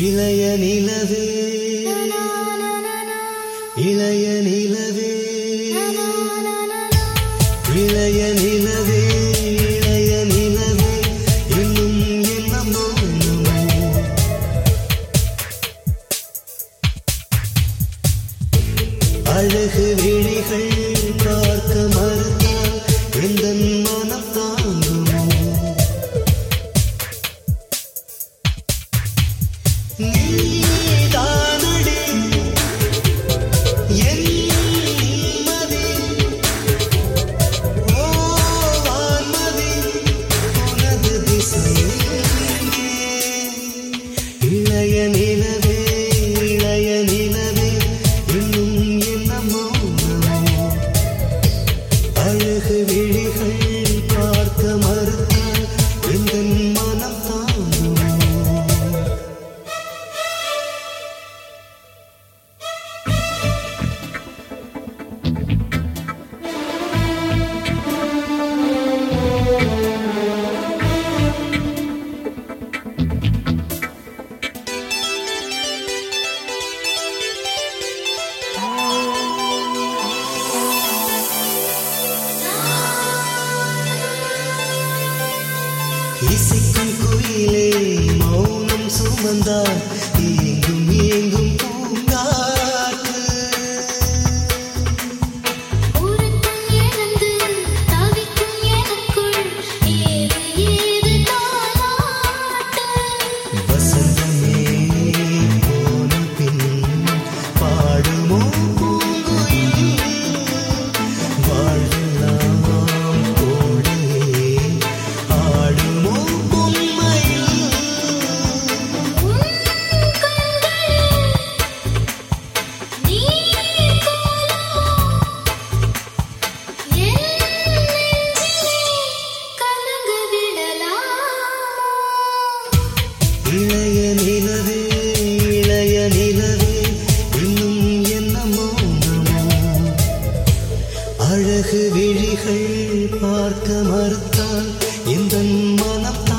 இளைய நிலவே இளைய நிலவே இளைய நிலவே இளைய நிலவே என்னும் என்னமோ அழகு விழிகள் ¡Gracias! இசைக்கும் குயிலே மௌனம் சுமந்தார். மறுத்தால் எந்த மனம்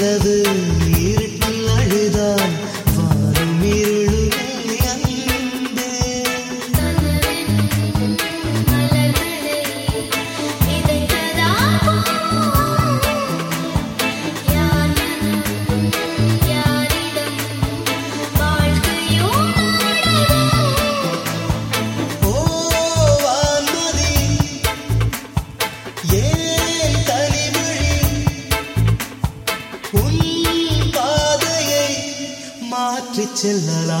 Love lovers ചില്ലലാ